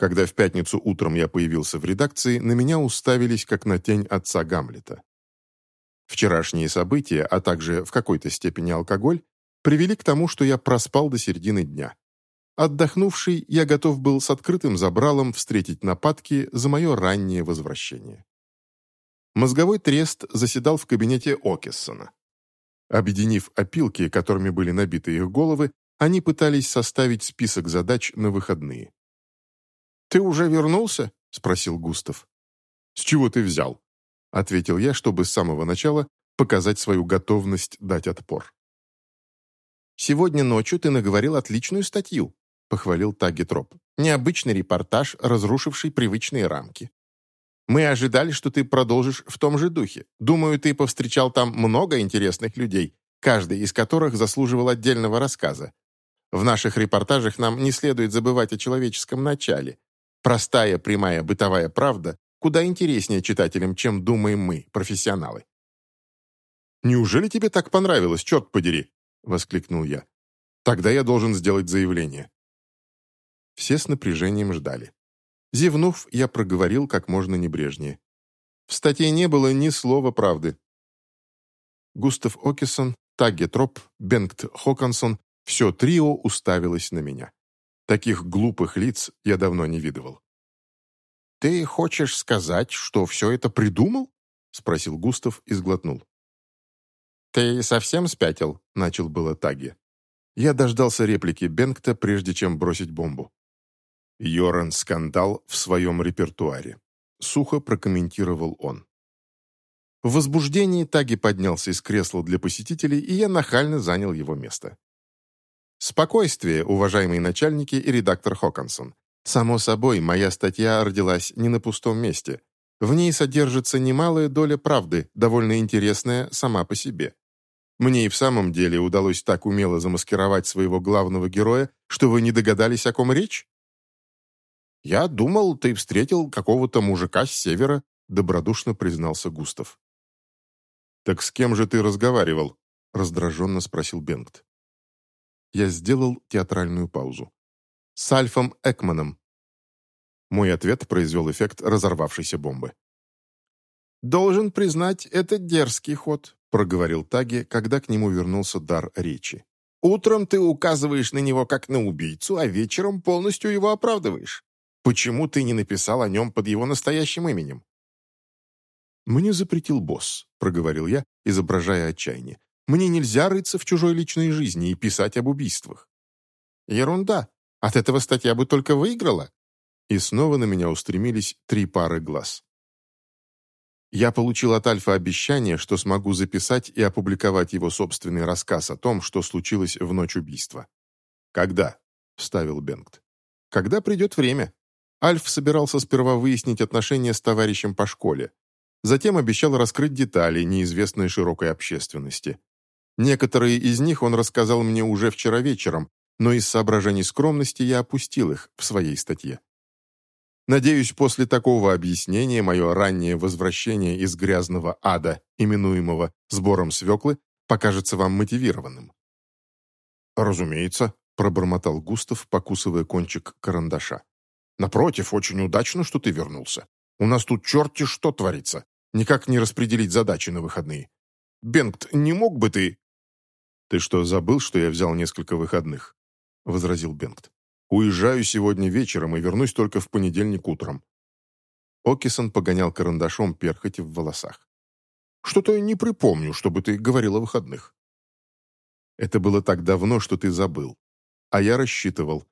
Когда в пятницу утром я появился в редакции, на меня уставились, как на тень отца Гамлета. Вчерашние события, а также в какой-то степени алкоголь, привели к тому, что я проспал до середины дня. Отдохнувший, я готов был с открытым забралом встретить нападки за мое раннее возвращение. Мозговой трест заседал в кабинете Окессона. Объединив опилки, которыми были набиты их головы, они пытались составить список задач на выходные. «Ты уже вернулся?» — спросил Густав. «С чего ты взял?» — ответил я, чтобы с самого начала показать свою готовность дать отпор. «Сегодня ночью ты наговорил отличную статью», — похвалил Тагетроп. «Необычный репортаж, разрушивший привычные рамки. Мы ожидали, что ты продолжишь в том же духе. Думаю, ты повстречал там много интересных людей, каждый из которых заслуживал отдельного рассказа. В наших репортажах нам не следует забывать о человеческом начале. Простая, прямая бытовая правда куда интереснее читателям, чем думаем мы, профессионалы. «Неужели тебе так понравилось, черт подери?» — воскликнул я. «Тогда я должен сделать заявление». Все с напряжением ждали. Зевнув, я проговорил как можно небрежнее. В статье не было ни слова правды. Густав Окесон, Тагге Троп, Бенгт Хокансон — все трио уставилось на меня. Таких глупых лиц я давно не видывал. «Ты хочешь сказать, что все это придумал?» — спросил Густав и сглотнул. «Ты совсем спятил?» — начал было Таги. Я дождался реплики Бенгта, прежде чем бросить бомбу. Йоран скандал в своем репертуаре. Сухо прокомментировал он. В возбуждении Таги поднялся из кресла для посетителей, и я нахально занял его место. «Спокойствие, уважаемые начальники и редактор Хоконсон. Само собой, моя статья родилась не на пустом месте. В ней содержится немалая доля правды, довольно интересная сама по себе. Мне и в самом деле удалось так умело замаскировать своего главного героя, что вы не догадались, о ком речь? «Я думал, ты встретил какого-то мужика с севера», добродушно признался Густав. «Так с кем же ты разговаривал?» раздраженно спросил Бенгт. Я сделал театральную паузу с Альфом Экманом. Мой ответ произвел эффект разорвавшейся бомбы. «Должен признать, это дерзкий ход», — проговорил Таги, когда к нему вернулся дар речи. «Утром ты указываешь на него как на убийцу, а вечером полностью его оправдываешь. Почему ты не написал о нем под его настоящим именем?» «Мне запретил босс», — проговорил я, изображая отчаяние. «Мне нельзя рыться в чужой личной жизни и писать об убийствах». «Ерунда», от этого статья бы только выиграла. И снова на меня устремились три пары глаз. Я получил от Альфа обещание, что смогу записать и опубликовать его собственный рассказ о том, что случилось в ночь убийства. «Когда?» — вставил Бенгт. «Когда придет время». Альф собирался сперва выяснить отношения с товарищем по школе. Затем обещал раскрыть детали, неизвестные широкой общественности. Некоторые из них он рассказал мне уже вчера вечером, но из соображений скромности я опустил их в своей статье. Надеюсь, после такого объяснения мое раннее возвращение из грязного ада, именуемого сбором свеклы, покажется вам мотивированным. «Разумеется», — пробормотал Густав, покусывая кончик карандаша. «Напротив, очень удачно, что ты вернулся. У нас тут черти что творится. Никак не распределить задачи на выходные. Бенгт, не мог бы ты...» «Ты что, забыл, что я взял несколько выходных?» — возразил Бенгт. «Уезжаю сегодня вечером и вернусь только в понедельник утром». Окисон погонял карандашом перхоти в волосах. «Что-то не припомню, чтобы ты говорил о выходных». «Это было так давно, что ты забыл. А я рассчитывал».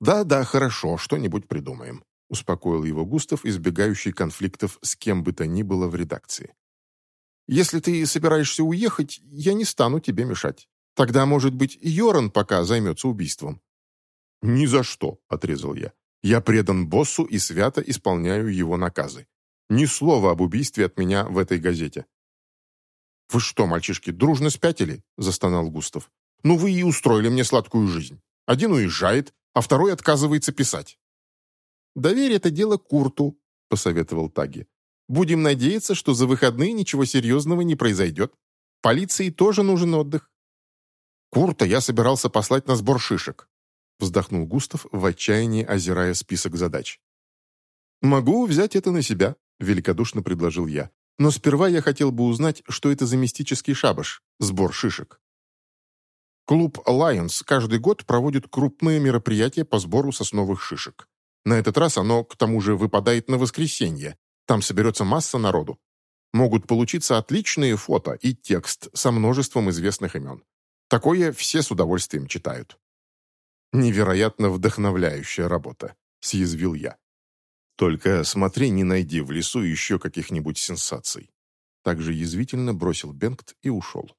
«Да-да, хорошо, что-нибудь придумаем», — успокоил его Густав, избегающий конфликтов с кем бы то ни было в редакции. «Если ты собираешься уехать, я не стану тебе мешать. Тогда, может быть, Йоран пока займется убийством». «Ни за что», — отрезал я. «Я предан боссу и свято исполняю его наказы. Ни слова об убийстве от меня в этой газете». «Вы что, мальчишки, дружно спятили?» — застонал Густав. «Ну вы и устроили мне сладкую жизнь. Один уезжает, а второй отказывается писать». «Доверь это дело Курту», — посоветовал Таги. «Будем надеяться, что за выходные ничего серьезного не произойдет. Полиции тоже нужен отдых. Курта я собирался послать на сбор шишек. вздохнул Густав в отчаянии, озирая список задач. «Могу взять это на себя», — великодушно предложил я. «Но сперва я хотел бы узнать, что это за мистический шабаш, сбор шишек». Клуб Alliance каждый год проводит крупные мероприятия по сбору сосновых шишек. На этот раз оно, к тому же, выпадает на воскресенье. Там соберется масса народу. Могут получиться отличные фото и текст со множеством известных имен. Такое все с удовольствием читают. «Невероятно вдохновляющая работа», — съязвил я. «Только смотри, не найди в лесу еще каких-нибудь сенсаций». Также язвительно бросил Бенгт и ушел.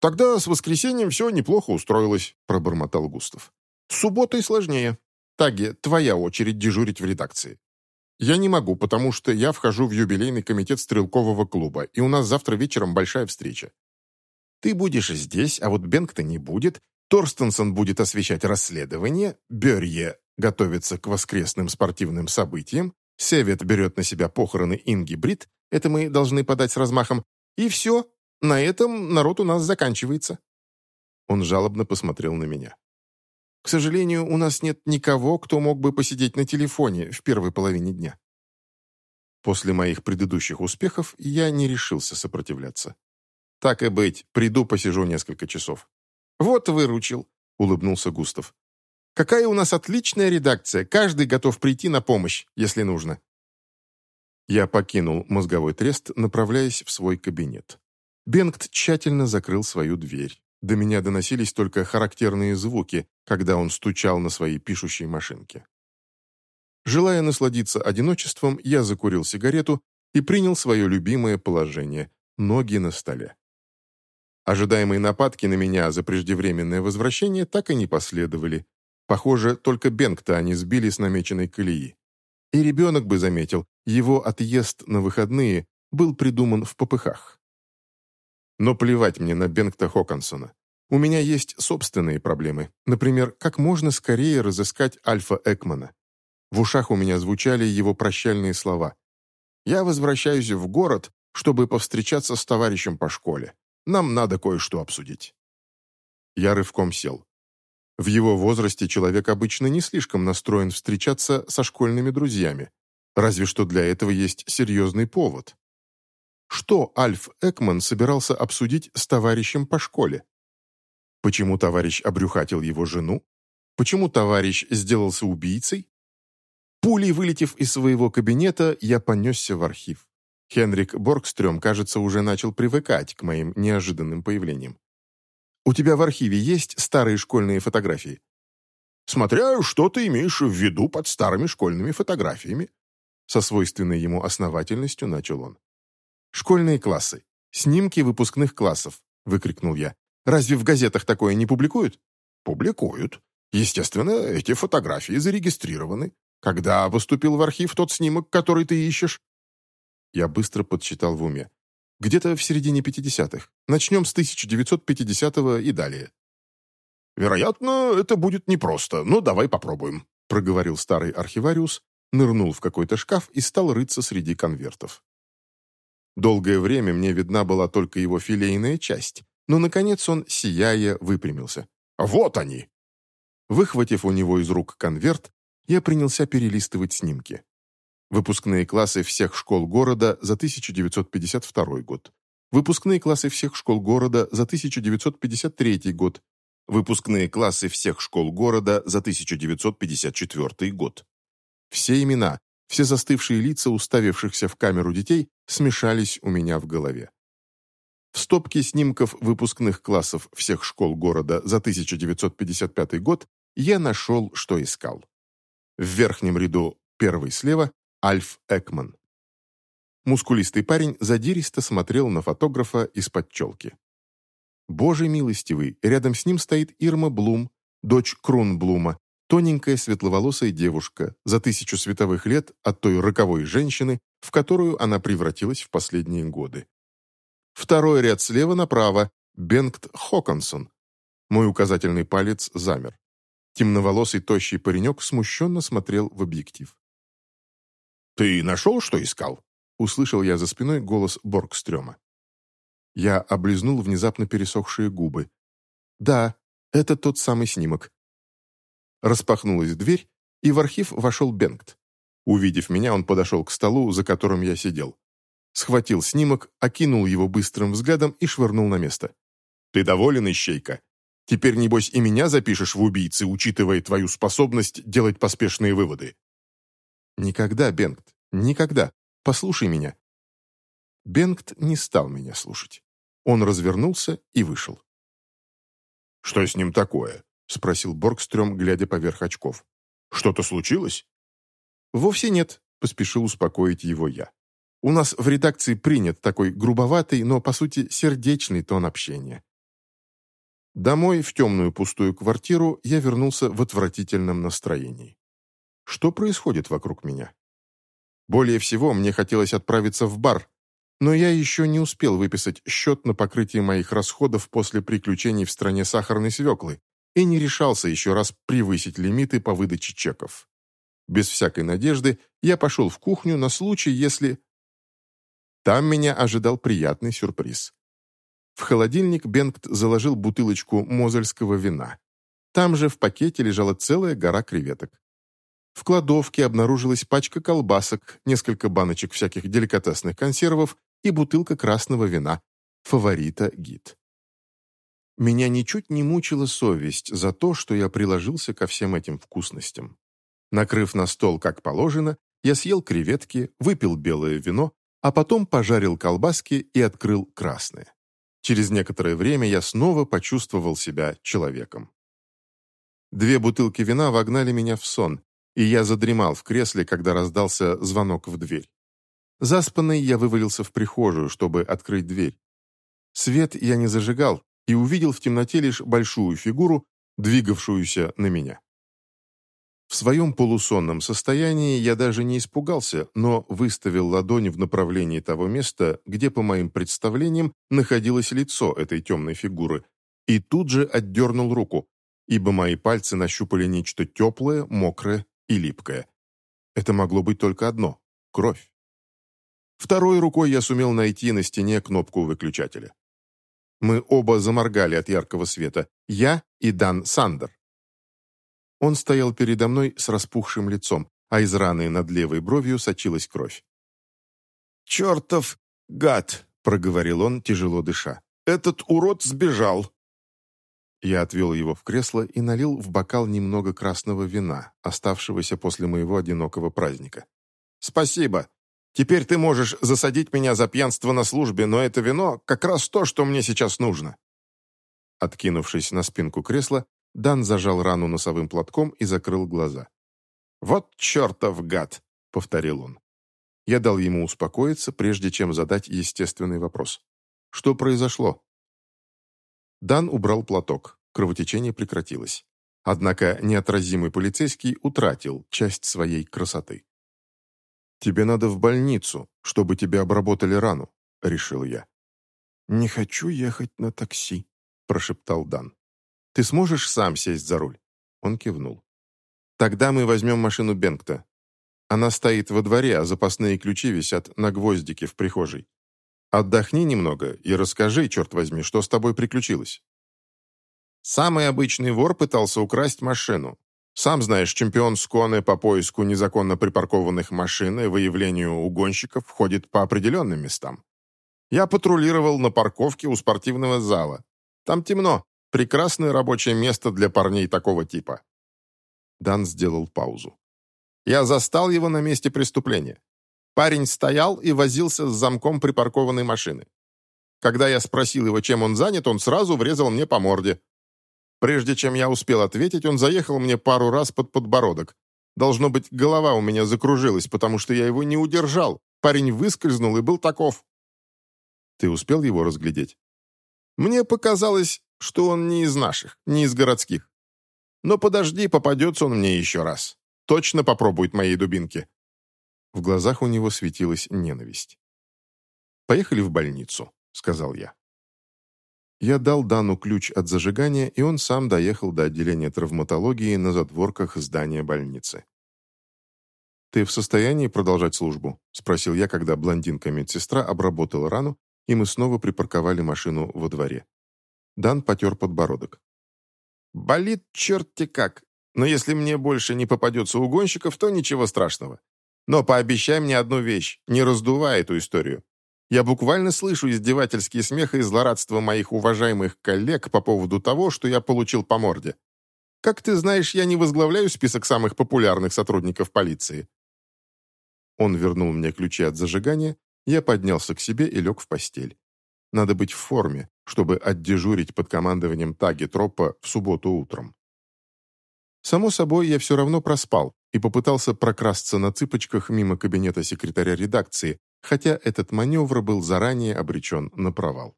«Тогда с воскресеньем все неплохо устроилось», — пробормотал Густав. «С субботой сложнее. Таги, твоя очередь дежурить в редакции». «Я не могу, потому что я вхожу в юбилейный комитет стрелкового клуба, и у нас завтра вечером большая встреча. Ты будешь здесь, а вот Бенгта не будет, Торстенсон будет освещать расследование, Берье готовится к воскресным спортивным событиям, Севет берет на себя похороны Инги Брит, это мы должны подать с размахом, и все, на этом народ у нас заканчивается». Он жалобно посмотрел на меня. «К сожалению, у нас нет никого, кто мог бы посидеть на телефоне в первой половине дня». После моих предыдущих успехов я не решился сопротивляться. «Так и быть, приду посижу несколько часов». «Вот выручил», — улыбнулся Густав. «Какая у нас отличная редакция, каждый готов прийти на помощь, если нужно». Я покинул мозговой трест, направляясь в свой кабинет. Бенгт тщательно закрыл свою дверь. До меня доносились только характерные звуки, когда он стучал на своей пишущей машинке. Желая насладиться одиночеством, я закурил сигарету и принял свое любимое положение – ноги на столе. Ожидаемые нападки на меня за преждевременное возвращение так и не последовали. Похоже, только Бенгта они сбили с намеченной колеи. И ребенок бы заметил, его отъезд на выходные был придуман в попыхах. Но плевать мне на Бенгта Хоконсона. У меня есть собственные проблемы. Например, как можно скорее разыскать Альфа Экмана. В ушах у меня звучали его прощальные слова. «Я возвращаюсь в город, чтобы повстречаться с товарищем по школе. Нам надо кое-что обсудить». Я рывком сел. В его возрасте человек обычно не слишком настроен встречаться со школьными друзьями. Разве что для этого есть серьезный повод. Что Альф Экман собирался обсудить с товарищем по школе? Почему товарищ обрюхатил его жену? Почему товарищ сделался убийцей? Пулей вылетев из своего кабинета, я понесся в архив. Хенрик Боргстрём, кажется, уже начал привыкать к моим неожиданным появлениям. «У тебя в архиве есть старые школьные фотографии?» «Смотря, что ты имеешь в виду под старыми школьными фотографиями», со свойственной ему основательностью начал он. «Школьные классы. Снимки выпускных классов», выкрикнул я. «Разве в газетах такое не публикуют?» «Публикуют. Естественно, эти фотографии зарегистрированы. Когда поступил в архив тот снимок, который ты ищешь?» Я быстро подсчитал в уме. Где-то в середине 50-х. Начнем с 1950-го и далее. «Вероятно, это будет непросто, но давай попробуем», проговорил старый архивариус, нырнул в какой-то шкаф и стал рыться среди конвертов. Долгое время мне видна была только его филейная часть, но, наконец, он, сияя, выпрямился. «Вот они!» Выхватив у него из рук конверт, я принялся перелистывать снимки. Выпускные классы всех школ города за 1952 год. Выпускные классы всех школ города за 1953 год. Выпускные классы всех школ города за 1954 год. Все имена, все застывшие лица уставившихся в камеру детей смешались у меня в голове. В стопке снимков выпускных классов всех школ города за 1955 год я нашел, что искал. В верхнем ряду, первый слева, Альф Экман. Мускулистый парень задиристо смотрел на фотографа из-под челки. Боже милостивый, рядом с ним стоит Ирма Блум, дочь Крунблума, тоненькая светловолосая девушка за тысячу световых лет от той роковой женщины, в которую она превратилась в последние годы. Второй ряд слева направо – Бенгт Хоконсон. Мой указательный палец замер. Темноволосый тощий паренек смущенно смотрел в объектив. «Ты нашел, что искал?» — услышал я за спиной голос Боргстрёма. Я облизнул внезапно пересохшие губы. «Да, это тот самый снимок». Распахнулась дверь, и в архив вошел Бенгт. Увидев меня, он подошел к столу, за которым я сидел. Схватил снимок, окинул его быстрым взглядом и швырнул на место. «Ты доволен, Ищейка? Теперь, небось, и меня запишешь в убийцы, учитывая твою способность делать поспешные выводы». «Никогда, Бенгт, никогда. Послушай меня». Бенгт не стал меня слушать. Он развернулся и вышел. «Что с ним такое?» — спросил Боргстрём, глядя поверх очков. «Что-то случилось?» «Вовсе нет», — поспешил успокоить его я. «У нас в редакции принят такой грубоватый, но, по сути, сердечный тон общения. Домой, в темную пустую квартиру, я вернулся в отвратительном настроении. Что происходит вокруг меня? Более всего, мне хотелось отправиться в бар, но я еще не успел выписать счет на покрытие моих расходов после приключений в стране сахарной свеклы и не решался еще раз превысить лимиты по выдаче чеков. Без всякой надежды я пошел в кухню на случай, если... Там меня ожидал приятный сюрприз. В холодильник Бенгт заложил бутылочку мозельского вина. Там же в пакете лежала целая гора креветок. В кладовке обнаружилась пачка колбасок, несколько баночек всяких деликатесных консервов и бутылка красного вина, фаворита гид. Меня ничуть не мучила совесть за то, что я приложился ко всем этим вкусностям. Накрыв на стол как положено, я съел креветки, выпил белое вино, а потом пожарил колбаски и открыл красное. Через некоторое время я снова почувствовал себя человеком. Две бутылки вина вогнали меня в сон, и я задремал в кресле, когда раздался звонок в дверь. Заспанный я вывалился в прихожую, чтобы открыть дверь. Свет я не зажигал и увидел в темноте лишь большую фигуру, двигавшуюся на меня. В своем полусонном состоянии я даже не испугался, но выставил ладонь в направлении того места, где, по моим представлениям, находилось лицо этой темной фигуры, и тут же отдернул руку, ибо мои пальцы нащупали нечто теплое, мокрое и липкое. Это могло быть только одно — кровь. Второй рукой я сумел найти на стене кнопку выключателя. Мы оба заморгали от яркого света, я и Дан Сандер. Он стоял передо мной с распухшим лицом, а из раны над левой бровью сочилась кровь. «Чертов гад!» — проговорил он, тяжело дыша. «Этот урод сбежал!» Я отвел его в кресло и налил в бокал немного красного вина, оставшегося после моего одинокого праздника. «Спасибо. Теперь ты можешь засадить меня за пьянство на службе, но это вино как раз то, что мне сейчас нужно». Откинувшись на спинку кресла, Дан зажал рану носовым платком и закрыл глаза. «Вот чертов гад!» — повторил он. Я дал ему успокоиться, прежде чем задать естественный вопрос. «Что произошло?» Дан убрал платок. Кровотечение прекратилось. Однако неотразимый полицейский утратил часть своей красоты. «Тебе надо в больницу, чтобы тебе обработали рану», — решил я. «Не хочу ехать на такси», — прошептал Дан. Ты сможешь сам сесть за руль?» Он кивнул. «Тогда мы возьмем машину Бенгта. Она стоит во дворе, а запасные ключи висят на гвоздике в прихожей. Отдохни немного и расскажи, черт возьми, что с тобой приключилось». Самый обычный вор пытался украсть машину. Сам знаешь, чемпион Сконы по поиску незаконно припаркованных машин и выявлению угонщиков ходит по определенным местам. Я патрулировал на парковке у спортивного зала. Там темно, Прекрасное рабочее место для парней такого типа». Дан сделал паузу. «Я застал его на месте преступления. Парень стоял и возился с замком припаркованной машины. Когда я спросил его, чем он занят, он сразу врезал мне по морде. Прежде чем я успел ответить, он заехал мне пару раз под подбородок. Должно быть, голова у меня закружилась, потому что я его не удержал. Парень выскользнул и был таков. Ты успел его разглядеть? Мне показалось, что он не из наших, не из городских. Но подожди, попадется он мне еще раз. Точно попробует моей дубинки». В глазах у него светилась ненависть. «Поехали в больницу», — сказал я. Я дал Дану ключ от зажигания, и он сам доехал до отделения травматологии на задворках здания больницы. «Ты в состоянии продолжать службу?» — спросил я, когда блондинка-медсестра обработала рану, и мы снова припарковали машину во дворе. Дан потер подбородок. «Болит черти как, Но если мне больше не попадется угонщиков, то ничего страшного. Но пообещай мне одну вещь, не раздувай эту историю. Я буквально слышу издевательские смех и злорадство моих уважаемых коллег по поводу того, что я получил по морде. Как ты знаешь, я не возглавляю список самых популярных сотрудников полиции». Он вернул мне ключи от зажигания, я поднялся к себе и лег в постель. Надо быть в форме, чтобы отдежурить под командованием Таги Тропа в субботу утром. Само собой, я все равно проспал и попытался прокрасться на цыпочках мимо кабинета секретаря редакции, хотя этот маневр был заранее обречен на провал.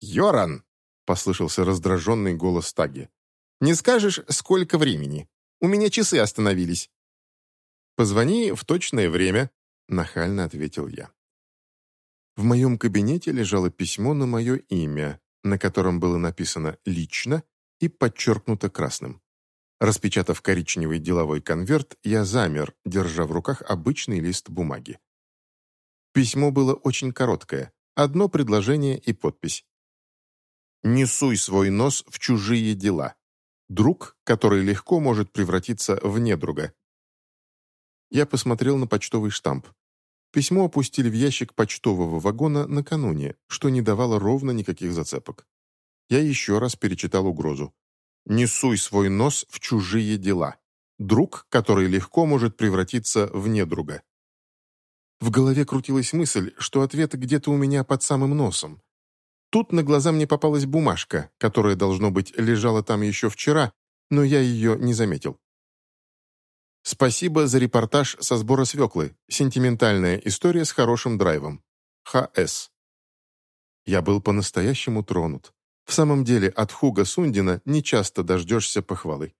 «Йоран!» — послышался раздраженный голос Таги. Не скажешь, сколько времени? У меня часы остановились». «Позвони в точное время», — нахально ответил я. В моем кабинете лежало письмо на мое имя, на котором было написано «лично» и подчеркнуто красным. Распечатав коричневый деловой конверт, я замер, держа в руках обычный лист бумаги. Письмо было очень короткое, одно предложение и подпись. «Не суй свой нос в чужие дела. Друг, который легко может превратиться в недруга. Я посмотрел на почтовый штамп. Письмо опустили в ящик почтового вагона накануне, что не давало ровно никаких зацепок. Я еще раз перечитал угрозу. «Не суй свой нос в чужие дела. Друг, который легко может превратиться в недруга». В голове крутилась мысль, что ответ где-то у меня под самым носом. Тут на глаза мне попалась бумажка, которая, должно быть, лежала там еще вчера, но я ее не заметил. Спасибо за репортаж со сбора свеклы. Сентиментальная история с хорошим драйвом. Х.С. Я был по-настоящему тронут. В самом деле, от Хуга Сундина не часто дождешься похвалы.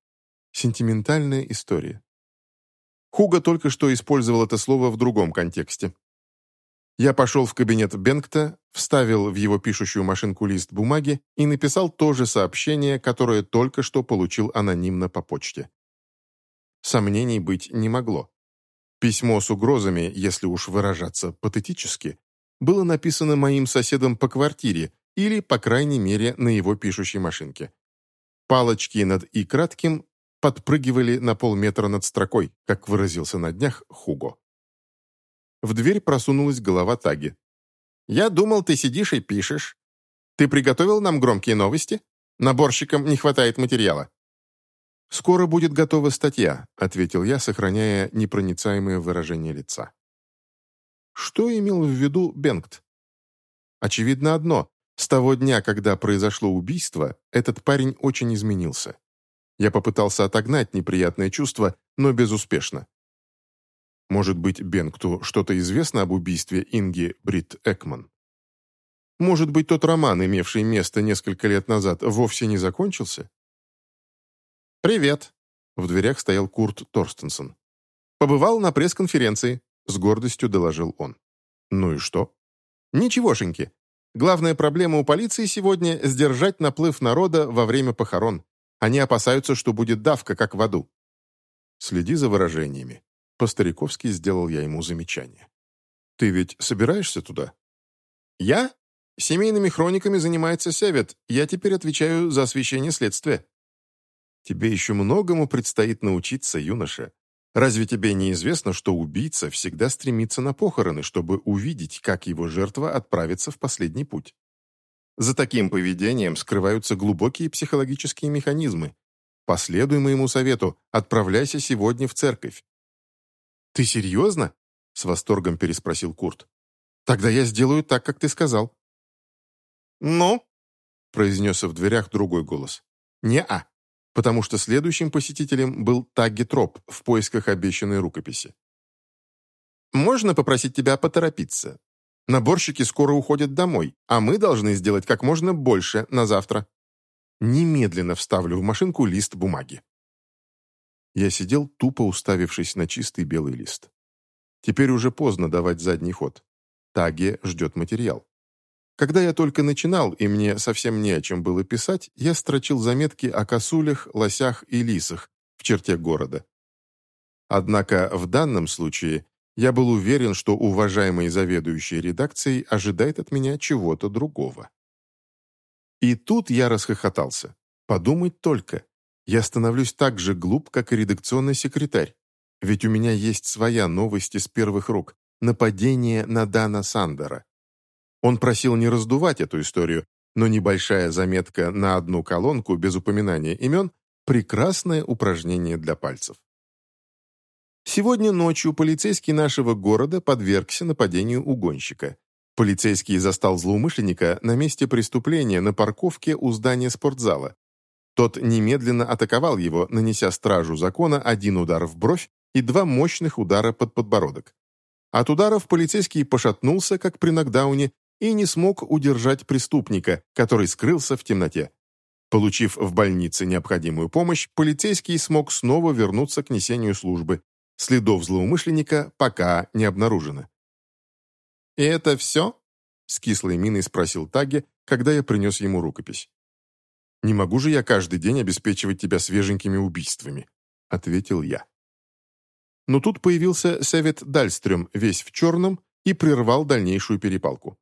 Сентиментальная история. Хуга только что использовал это слово в другом контексте. Я пошел в кабинет Бенгта, вставил в его пишущую машинку лист бумаги и написал то же сообщение, которое только что получил анонимно по почте. Сомнений быть не могло. Письмо с угрозами, если уж выражаться патетически, было написано моим соседом по квартире или, по крайней мере, на его пишущей машинке. Палочки над «и» кратким подпрыгивали на полметра над строкой, как выразился на днях Хуго. В дверь просунулась голова Таги. «Я думал, ты сидишь и пишешь. Ты приготовил нам громкие новости? Наборщикам не хватает материала». «Скоро будет готова статья», — ответил я, сохраняя непроницаемое выражение лица. Что имел в виду Бенгт? Очевидно одно. С того дня, когда произошло убийство, этот парень очень изменился. Я попытался отогнать неприятное чувство, но безуспешно. Может быть, Бенгту что-то известно об убийстве Инги Брит Экман? Может быть, тот роман, имевший место несколько лет назад, вовсе не закончился? «Привет!» В дверях стоял Курт Торстенсон. «Побывал на пресс-конференции», — с гордостью доложил он. «Ну и что?» «Ничегошеньки. Главная проблема у полиции сегодня — сдержать наплыв народа во время похорон. Они опасаются, что будет давка, как в аду». «Следи за выражениями», по-стариковски сделал я ему замечание. «Ты ведь собираешься туда?» «Я? Семейными хрониками занимается Севет. Я теперь отвечаю за освещение следствия». «Тебе еще многому предстоит научиться, юноша. Разве тебе не известно, что убийца всегда стремится на похороны, чтобы увидеть, как его жертва отправится в последний путь? За таким поведением скрываются глубокие психологические механизмы. Последуй моему совету, отправляйся сегодня в церковь. «Ты серьезно?» — с восторгом переспросил Курт. «Тогда я сделаю так, как ты сказал». «Ну?» — произнес в дверях другой голос. «Не-а», потому что следующим посетителем был Тагги Троп в поисках обещанной рукописи. «Можно попросить тебя поторопиться? Наборщики скоро уходят домой, а мы должны сделать как можно больше на завтра. Немедленно вставлю в машинку лист бумаги». Я сидел, тупо уставившись на чистый белый лист. Теперь уже поздно давать задний ход. Таге ждет материал. Когда я только начинал, и мне совсем не о чем было писать, я строчил заметки о косулях, лосях и лисах в черте города. Однако в данном случае я был уверен, что уважаемый заведующий редакцией ожидает от меня чего-то другого. И тут я расхохотался. Подумать только. я становлюсь так же глуп, как и редакционный секретарь. Ведь у меня есть своя новость из первых рук – нападение на Дана Сандера. Он просил не раздувать эту историю, но небольшая заметка на одну колонку без упоминания имен – прекрасное упражнение для пальцев. Сегодня ночью полицейский нашего города подвергся нападению угонщика. Полицейский застал злоумышленника на месте преступления на парковке у здания спортзала. Тот немедленно атаковал его, нанеся стражу закона один удар в бровь и два мощных удара под подбородок. От ударов полицейский пошатнулся, как при нокдауне, и не смог удержать преступника, который скрылся в темноте. Получив в больнице необходимую помощь, полицейский смог снова вернуться к несению службы. Следов злоумышленника пока не обнаружено. «И это все?» — с кислой миной спросил Таги, когда я принес ему рукопись. «Не могу же я каждый день обеспечивать тебя свеженькими убийствами», — ответил я. Но тут появился Севет Дальстрем, весь в черном, и прервал дальнейшую перепалку.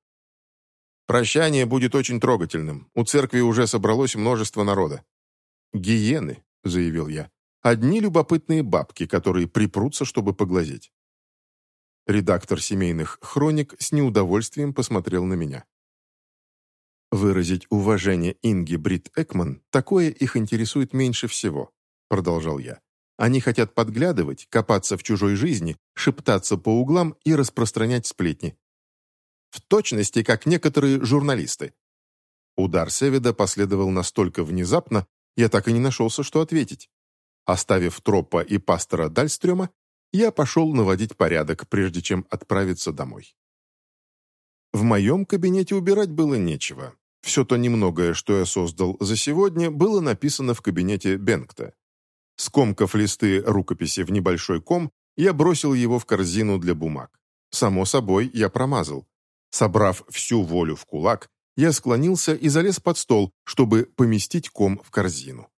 «Прощание будет очень трогательным. У церкви уже собралось множество народа». «Гиены», — заявил я. «Одни любопытные бабки, которые припрутся, чтобы поглазеть». Редактор семейных хроник с неудовольствием посмотрел на меня. «Выразить уважение Инги Брит Экман, такое их интересует меньше всего», — продолжал я. Они хотят подглядывать, копаться в чужой жизни, шептаться по углам и распространять сплетни. В точности, как некоторые журналисты. Удар Севеда последовал настолько внезапно, я так и не нашелся, что ответить. Оставив Тропа и пастора Дальстрема, я пошел наводить порядок, прежде чем отправиться домой. В моем кабинете убирать было нечего. Все то немногое, что я создал за сегодня, было написано в кабинете Бенгта. Скомкав листы рукописи в небольшой ком, я бросил его в корзину для бумаг. Само собой, я промазал. Собрав всю волю в кулак, я склонился и залез под стол, чтобы поместить ком в корзину.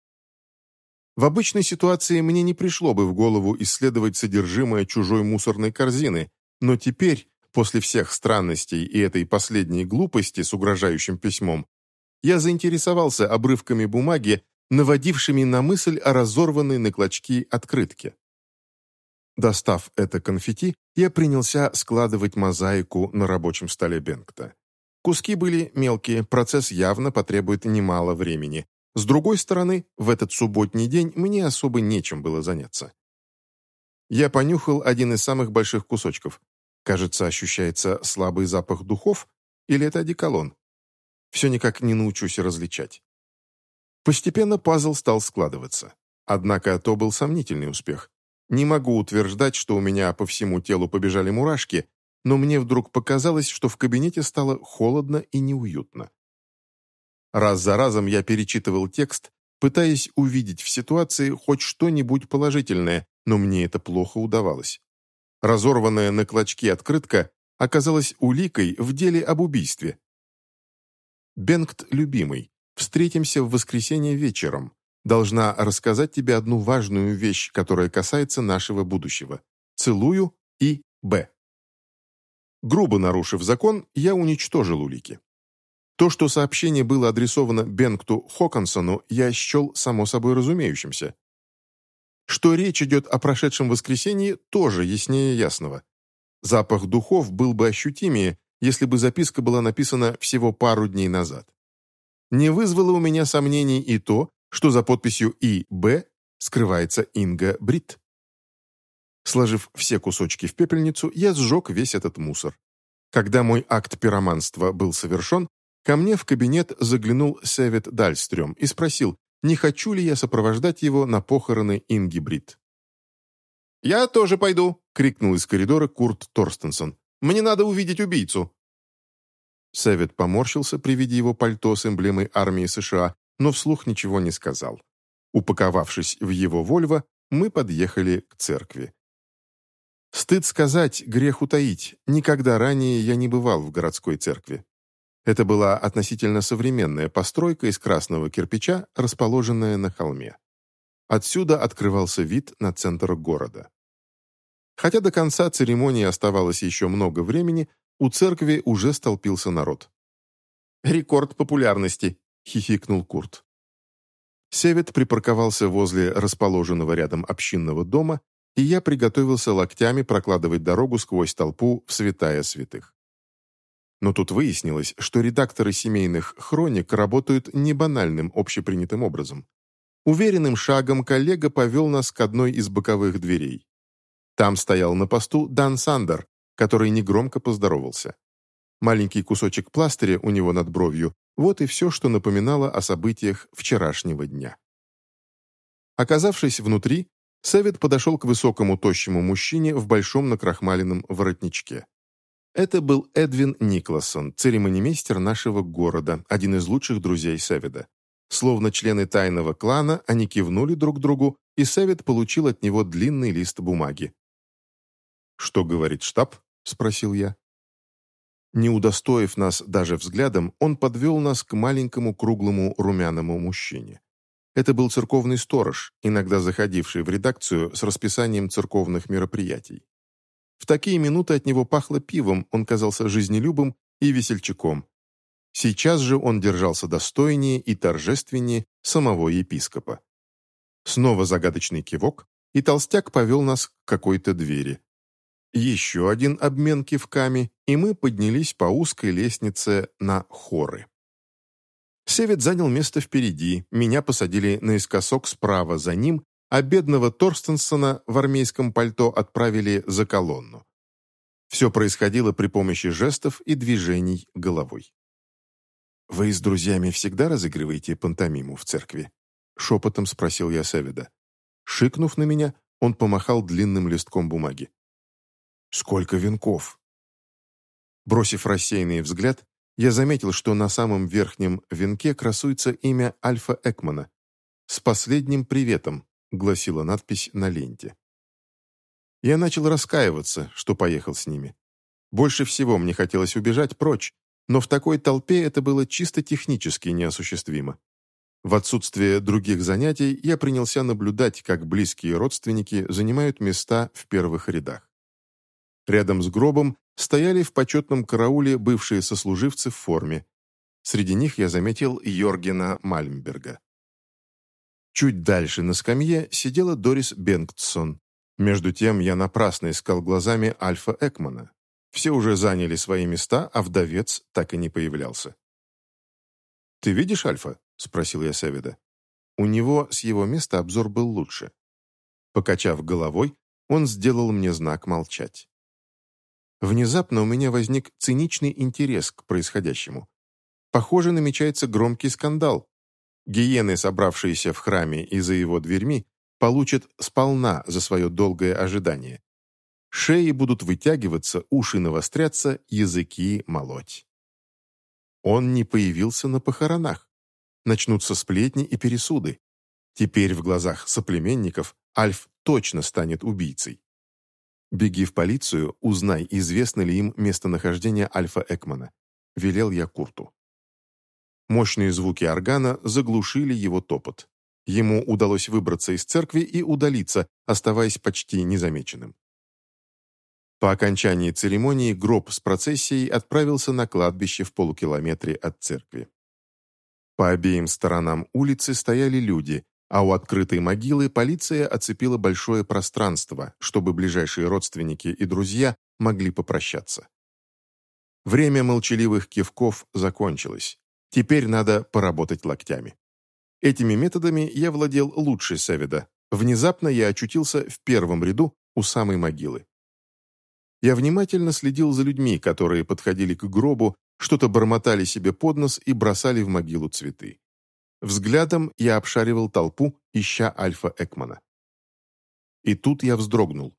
В обычной ситуации мне не пришло бы в голову исследовать содержимое чужой мусорной корзины, но теперь, после всех странностей и этой последней глупости с угрожающим письмом, я заинтересовался обрывками бумаги, наводившими на мысль о разорванной на клочки открытке. Достав это конфетти, я принялся складывать мозаику на рабочем столе Бенгта. Куски были мелкие, процесс явно потребует немало времени. С другой стороны, в этот субботний день мне особо нечем было заняться. Я понюхал один из самых больших кусочков. Кажется, ощущается слабый запах духов, или это одеколон? Все никак не научусь различать. Постепенно пазл стал складываться. Однако то был сомнительный успех. Не могу утверждать, что у меня по всему телу побежали мурашки, но мне вдруг показалось, что в кабинете стало холодно и неуютно. Раз за разом я перечитывал текст, пытаясь увидеть в ситуации хоть что-нибудь положительное, но мне это плохо удавалось. Разорванная на клочки открытка оказалась уликой в деле об убийстве. Бенгт любимый. Встретимся в воскресенье вечером. Должна рассказать тебе одну важную вещь, которая касается нашего будущего. Целую и Б. Грубо нарушив закон, я уничтожил улики. То, что сообщение было адресовано Бенкту Хоконсону, я счел само собой разумеющимся. Что речь идет о прошедшем воскресенье, тоже яснее ясного. Запах духов был бы ощутимее, если бы записка была написана всего пару дней назад. Не вызвало у меня сомнений и то, что за подписью И.Б. скрывается Инга Брит. Сложив все кусочки в пепельницу, я сжег весь этот мусор. Когда мой акт пироманства был совершен, ко мне в кабинет заглянул Севет Дальстрём и спросил, не хочу ли я сопровождать его на похороны Инги Брит. «Я тоже пойду!» — крикнул из коридора Курт Торстенсон. «Мне надо увидеть убийцу!» Севет поморщился при виде его пальто с эмблемой армии США, но вслух ничего не сказал. Упаковавшись в его «Вольво», мы подъехали к церкви. Стыд сказать, грех утаить, никогда ранее я не бывал в городской церкви. Это была относительно современная постройка из красного кирпича, расположенная на холме. Отсюда открывался вид на центр города. Хотя до конца церемонии оставалось еще много времени, у церкви уже столпился народ. «Рекорд популярности», — хихикнул Курт. Севет припарковался возле расположенного рядом общинного дома, и я приготовился локтями прокладывать дорогу сквозь толпу в святая святых. Но тут выяснилось, что редакторы семейных хроник работают не банальным общепринятым образом. Уверенным шагом коллега повел нас к одной из боковых дверей. Там стоял на посту Дан Сандер, который негромко поздоровался. Маленький кусочек пластыря у него над бровью – вот и все, что напоминало о событиях вчерашнего дня. Оказавшись внутри, Севет подошел к высокому тощему мужчине в большом накрахмаленном воротничке. Это был Эдвин Никласон, церемонимейстер нашего города, один из лучших друзей Севеда. Словно члены тайного клана, они кивнули друг другу, и Севет получил от него длинный лист бумаги. «Что говорит штаб?» – спросил я. Не удостоив нас даже взглядом, он подвел нас к маленькому круглому румяному мужчине. Это был церковный сторож, иногда заходивший в редакцию с расписанием церковных мероприятий. В такие минуты от него пахло пивом, он казался жизнелюбым и весельчаком. Сейчас же он держался достойнее и торжественнее самого епископа. Снова загадочный кивок, и толстяк повел нас к какой-то двери. Еще один обмен кивками, и мы поднялись по узкой лестнице на хоры. Севет занял место впереди, меня посадили наискосок справа за ним, а бедного Торстенсона в армейском пальто отправили за колонну. Все происходило при помощи жестов и движений головой. «Вы с друзьями всегда разыгрываете пантомиму в церкви?» — шепотом спросил я Севеда. Шикнув на меня, он помахал длинным листком бумаги. Сколько венков! Бросив рассеянный взгляд, я заметил, что на самом верхнем венке красуется имя Альфа Экмана. «С последним приветом», — гласила надпись на ленте. Я начал раскаиваться, что поехал с ними. Больше всего мне хотелось убежать прочь, но в такой толпе это было чисто технически неосуществимо. В отсутствие других занятий я принялся наблюдать, как близкие родственники занимают места в первых рядах. Рядом с гробом стояли в почетном карауле бывшие сослуживцы в форме. Среди них я заметил Йоргена Мальмберга. Чуть дальше на скамье сидела Дорис Бенгтсон. Между тем я напрасно искал глазами Альфа Экмана. Все уже заняли свои места, а вдовец так и не появлялся. «Ты видишь Альфа?» – спросил я Севеда. У него с его места обзор был лучше. Покачав головой, он сделал мне знак молчать. Внезапно у меня возник циничный интерес к происходящему. Похоже, намечается громкий скандал. Гиены, собравшиеся в храме и за его дверьми, получат сполна за свое долгое ожидание. Шеи будут вытягиваться, уши навостряться, языки молоть. Он не появился на похоронах. Начнутся сплетни и пересуды. Теперь в глазах соплеменников Альф точно станет убийцей. «Беги в полицию, узнай, известно ли им местонахождение Альфа Экмана», — велел я Курту. Мощные звуки органа заглушили его топот. Ему удалось выбраться из церкви и удалиться, оставаясь почти незамеченным. По окончании церемонии гроб с процессией отправился на кладбище в полукилометре от церкви. По обеим сторонам улицы стояли люди, а у открытой могилы полиция оцепила большое пространство, чтобы ближайшие родственники и друзья могли попрощаться. Время молчаливых кивков закончилось. Теперь надо поработать локтями. Этими методами я владел лучше Севеда. Внезапно я очутился в первом ряду у самой могилы. Я внимательно следил за людьми, которые подходили к гробу, что-то бормотали себе под нос и бросали в могилу цветы. Взглядом я обшаривал толпу, ища Альфа Экмана. И тут я вздрогнул.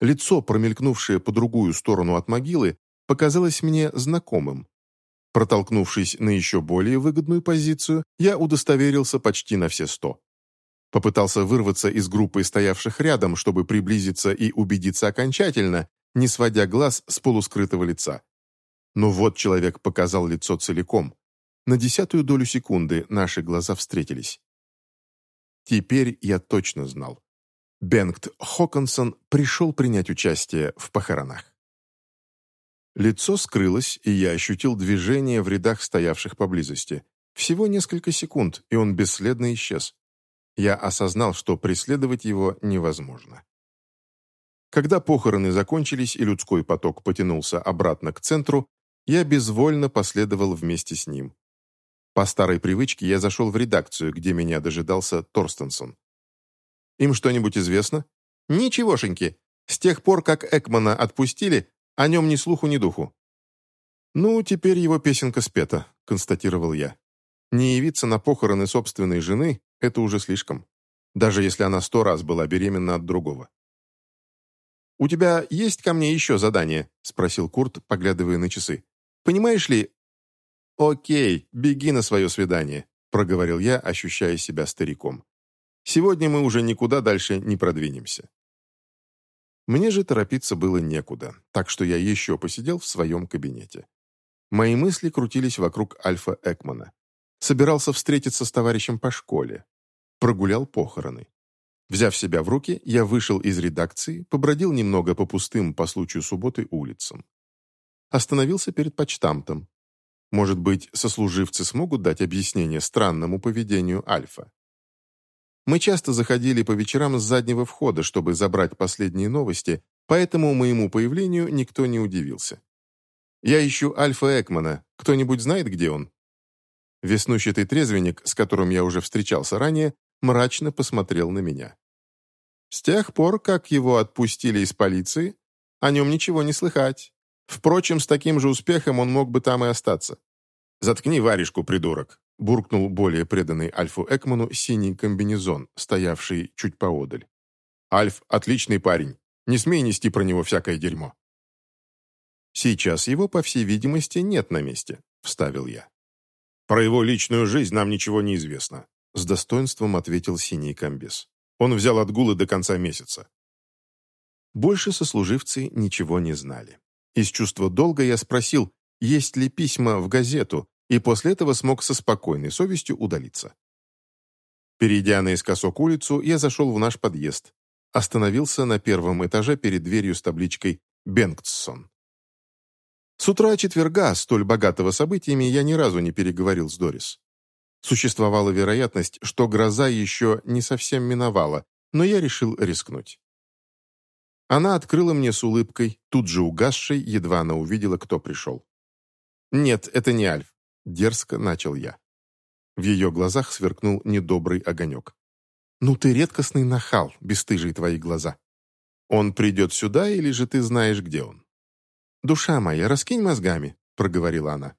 Лицо, промелькнувшее по другую сторону от могилы, показалось мне знакомым. Протолкнувшись на еще более выгодную позицию, я удостоверился почти на все сто. Попытался вырваться из группы стоявших рядом, чтобы приблизиться и убедиться окончательно, не сводя глаз с полускрытого лица. Но вот человек показал лицо целиком, на десятую долю секунды наши глаза встретились. Теперь я точно знал. Бенгт Хоконсон пришел принять участие в похоронах. Лицо скрылось, и я ощутил движение в рядах стоявших поблизости. Всего несколько секунд, и он бесследно исчез. Я осознал, что преследовать его невозможно. Когда похороны закончились и людской поток потянулся обратно к центру, я безвольно последовал вместе с ним. По старой привычке я зашел в редакцию, где меня дожидался Торстенсон. «Им что-нибудь известно?» «Ничегошеньки. С тех пор, как Экмана отпустили, о нем ни слуху, ни духу». «Ну, теперь его песенка спета», — констатировал я. «Не явиться на похороны собственной жены — это уже слишком, даже если она сто раз была беременна от другого». «У тебя есть ко мне еще задание?» — спросил Курт, поглядывая на часы. «Понимаешь ли, «Окей, беги на свое свидание», — проговорил я, ощущая себя стариком. «Сегодня мы уже никуда дальше не продвинемся». Мне же торопиться было некуда, так что я еще посидел в своем кабинете. Мои мысли крутились вокруг Альфа Экмана. Собирался встретиться с товарищем по школе. Прогулял похороны. Взяв себя в руки, я вышел из редакции, побродил немного по пустым по случаю субботы улицам. Остановился перед почтамтом, может быть, сослуживцы смогут дать объяснение странному поведению Альфа? Мы часто заходили по вечерам с заднего входа, чтобы забрать последние новости, поэтому моему появлению никто не удивился. «Я ищу Альфа Экмана. Кто-нибудь знает, где он?» Веснущатый трезвенник, с которым я уже встречался ранее, мрачно посмотрел на меня. С тех пор, как его отпустили из полиции, о нем ничего не слыхать. Впрочем, с таким же успехом он мог бы там и остаться. «Заткни варежку, придурок!» буркнул более преданный Альфу Экману синий комбинезон, стоявший чуть поодаль. «Альф – отличный парень. Не смей нести про него всякое дерьмо». «Сейчас его, по всей видимости, нет на месте», – вставил я. «Про его личную жизнь нам ничего не известно», – с достоинством ответил синий комбез. «Он взял отгулы до конца месяца». Больше сослуживцы ничего не знали. Из чувства долга я спросил, есть ли письма в газету, и после этого смог со спокойной совестью удалиться. Перейдя наискосок улицу, я зашел в наш подъезд. Остановился на первом этаже перед дверью с табличкой «Бенгтсон». С утра четверга, столь богатого событиями, я ни разу не переговорил с Дорис. Существовала вероятность, что гроза еще не совсем миновала, но я решил рискнуть. Она открыла мне с улыбкой, тут же угасшей, едва она увидела, кто пришел. «Нет, это не Альф», — дерзко начал я. В ее глазах сверкнул недобрый огонек. «Ну ты редкостный нахал, бесстыжие твои глаза. Он придет сюда, или же ты знаешь, где он?» «Душа моя, раскинь мозгами», — проговорила она.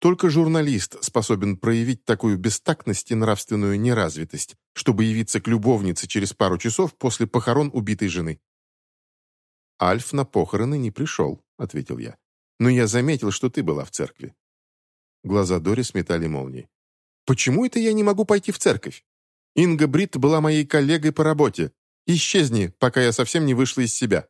«Только журналист способен проявить такую бестактность и нравственную неразвитость, чтобы явиться к любовнице через пару часов после похорон убитой жены. «Альф на похороны не пришел», — ответил я. «Но я заметил, что ты была в церкви». Глаза Дори сметали молнии. «Почему это я не могу пойти в церковь? Инга Брит была моей коллегой по работе. Исчезни, пока я совсем не вышла из себя».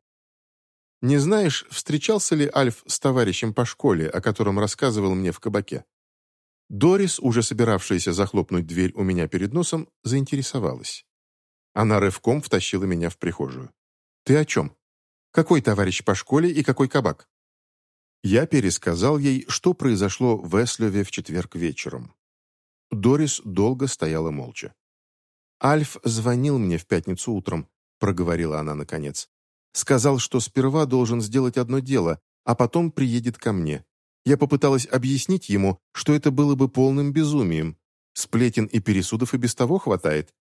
«Не знаешь, встречался ли Альф с товарищем по школе, о котором рассказывал мне в кабаке?» Дорис, уже собиравшаяся захлопнуть дверь у меня перед носом, заинтересовалась. Она рывком втащила меня в прихожую. «Ты о чем?» Какой товарищ по школе и какой кабак?» Я пересказал ей, что произошло в Эслеве в четверг вечером. Дорис долго стояла молча. «Альф звонил мне в пятницу утром», — проговорила она наконец. «Сказал, что сперва должен сделать одно дело, а потом приедет ко мне. Я попыталась объяснить ему, что это было бы полным безумием. Сплетен и пересудов и без того хватает.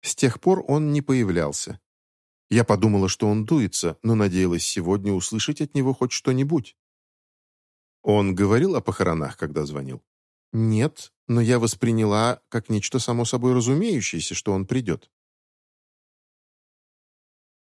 С тех пор он не появлялся. Я подумала, что он дуется, но надеялась сегодня услышать от него хоть что-нибудь. Он говорил о похоронах, когда звонил? Нет, но я восприняла как нечто само собой разумеющееся, что он придет.